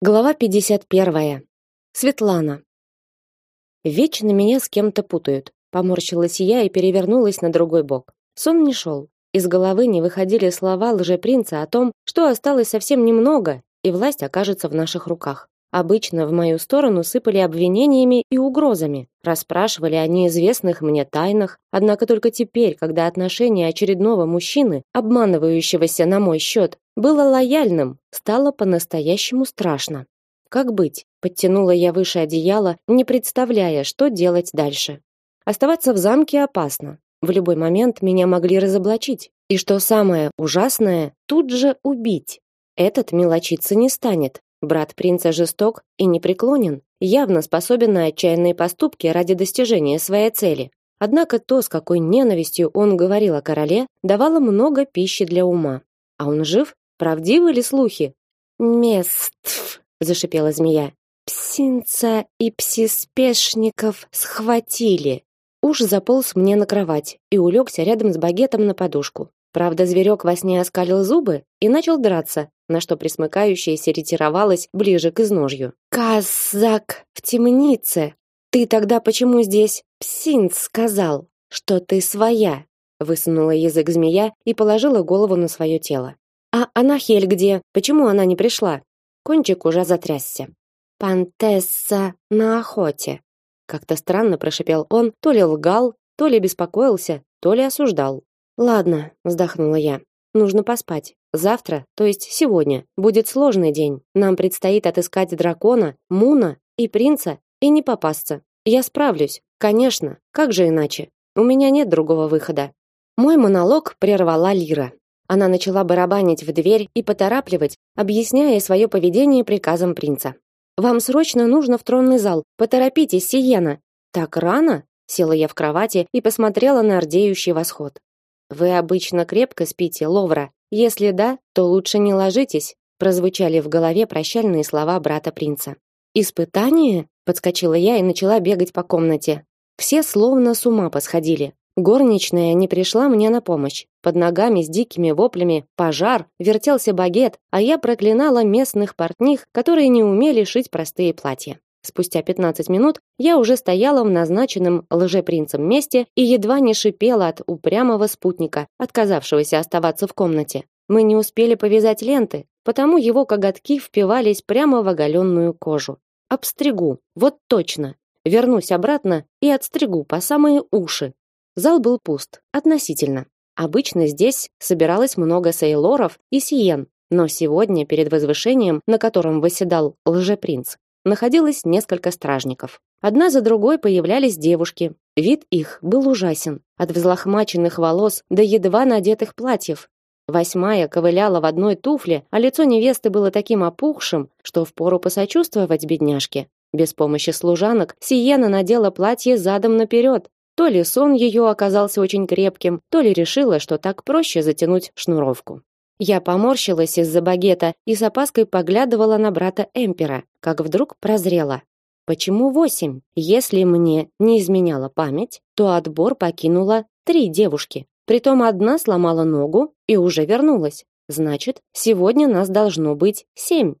Глава 51. Светлана. Вечно меня с кем-то путают. Поморщилась я и перевернулась на другой бок. Сон не шел. Из головы не выходили слова лжепринца о том, что осталось совсем немного, и власть окажется в наших руках. Обычно в мою сторону сыпали обвинениями и угрозами, расспрашивали о неизвестных мне тайнах, однако только теперь, когда отношение очередного мужчины, обманывающегося на мой счет, было лояльным, стало по-настоящему страшно. Как быть? Подтянула я выше одеяла, не представляя, что делать дальше. Оставаться в замке опасно. В любой момент меня могли разоблачить, и что самое ужасное, тут же убить. Этот мелочиться не станет, Брат принца жесток и непреклонен, явно способен на отчаянные поступки ради достижения своей цели. Однако то, с какой ненавистью он говорил о короле, давало много пищи для ума. А он жив? Правдивы ли слухи? Меств, зашипела змея. Псинца и псиспешников схватили. Уж заполз мне на кровать и улегся рядом с багетом на подушку. Правда, зверек во сне оскалил зубы и начал драться, на что присмыкающаяся ретировалась ближе к изножью. «Казак в темнице! Ты тогда почему здесь?» «Псинц сказал, что ты своя!» Высунула язык змея и положила голову на свое тело. «А Анахель где? Почему она не пришла?» Кончик уже затрясся. «Пантесса на охоте!» Как-то странно прошипел он, то ли лгал, то ли беспокоился, то ли осуждал. «Ладно», вздохнула я. «Нужно поспать. Завтра, то есть сегодня, будет сложный день. Нам предстоит отыскать дракона, Муна и принца и не попасться. Я справлюсь. Конечно, как же иначе? У меня нет другого выхода. Мой монолог прервала Лира. Она начала барабанить в дверь и поторапливать, объясняя свое поведение приказом принца. Вам срочно нужно в тронный зал. Поторопитесь, Сиена. Так рано? Села я в кровати и посмотрела на рдеющий восход. Вы обычно крепко спите, Ловра, если да, то лучше не ложитесь, прозвучали в голове прощальные слова брата принца. Испытание? подскочила я и начала бегать по комнате. Все словно с ума посходили. Горничная не пришла мне на помощь. Под ногами с дикими воплями пожар, вертелся багет, а я проклинала местных портних, которые не умели шить простые платья. Спустя 15 минут я уже стояла в назначенном лжепринцем месте и едва не шипела от упрямого спутника, отказавшегося оставаться в комнате. Мы не успели повязать ленты, потому его коготки впивались прямо в оголенную кожу. Обстригу, вот точно. Вернусь обратно и отстригу по самые уши. Зал был пуст, относительно. Обычно здесь собиралось много сейлоров и сиен, но сегодня перед возвышением, на котором восседал лжепринц, находилось несколько стражников. Одна за другой появлялись девушки. Вид их был ужасен, от взлохмаченных волос до едва надетых платьев. Восьмая ковыляла в одной туфле, а лицо невесты было таким опухшим, что впору посочувствовать бедняжке. Без помощи служанок Сиена надела платье задом наперед. То ли сон ее оказался очень крепким, то ли решила, что так проще затянуть шнуровку. Я поморщилась из-за багета и с опаской поглядывала на брата Эмпера, как вдруг прозрела. Почему восемь? Если мне не изменяла память, то отбор покинула три девушки. Притом одна сломала ногу и уже вернулась. Значит, сегодня нас должно быть семь.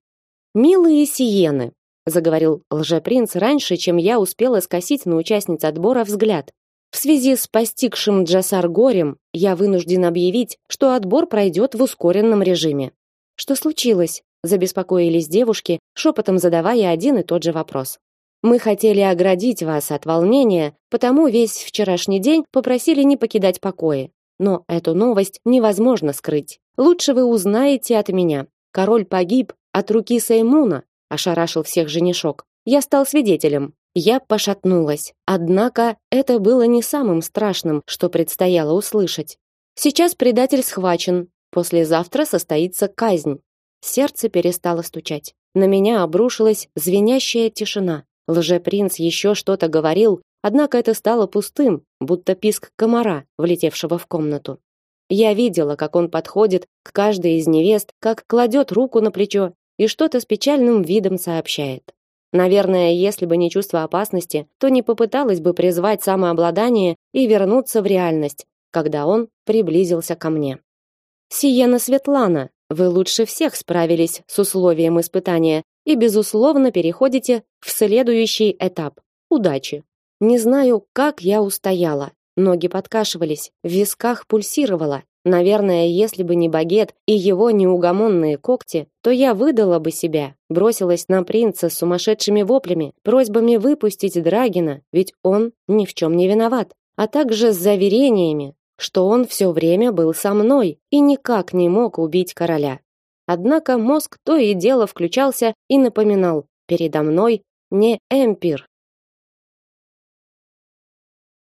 Милые сиены, заговорил лжепринц раньше, чем я успела скосить на участниц отбора взгляд. В связи с постигшим Джасар горем, я вынужден объявить, что отбор пройдет в ускоренном режиме. Что случилось? Забеспокоились девушки, шепотом задавая один и тот же вопрос. Мы хотели оградить вас от волнения, потому весь вчерашний день попросили не покидать покои. Но эту новость невозможно скрыть. Лучше вы узнаете от меня. Король погиб от руки Сеймуна, ошарашил всех женишок. Я стал свидетелем. Я пошатнулась. Однако это было не самым страшным, что предстояло услышать. Сейчас предатель схвачен. Послезавтра состоится казнь. Сердце перестало стучать. На меня обрушилась звенящая тишина. Лжепринц еще что-то говорил, однако это стало пустым, будто писк комара, влетевшего в комнату. Я видела, как он подходит к каждой из невест, как кладет руку на плечо и что-то с печальным видом сообщает. Наверное, если бы не чувство опасности, то не попыталась бы призвать самообладание и вернуться в реальность, когда он приблизился ко мне. Сиена Светлана, вы лучше всех справились с условием испытания и безусловно переходите в следующий этап. Удачи. Не знаю, как я устояла. Ноги подкашивались, в висках пульсировало. Наверное, если бы не багет и его неугомонные когти, то я выдала бы себя, бросилась на принца с сумасшедшими воплями, просьбами выпустить Драгина, ведь он ни в чем не виноват, а также с заверениями, что он все время был со мной и никак не мог убить короля. Однако мозг то и дело включался и напоминал: передо мной не эмпир,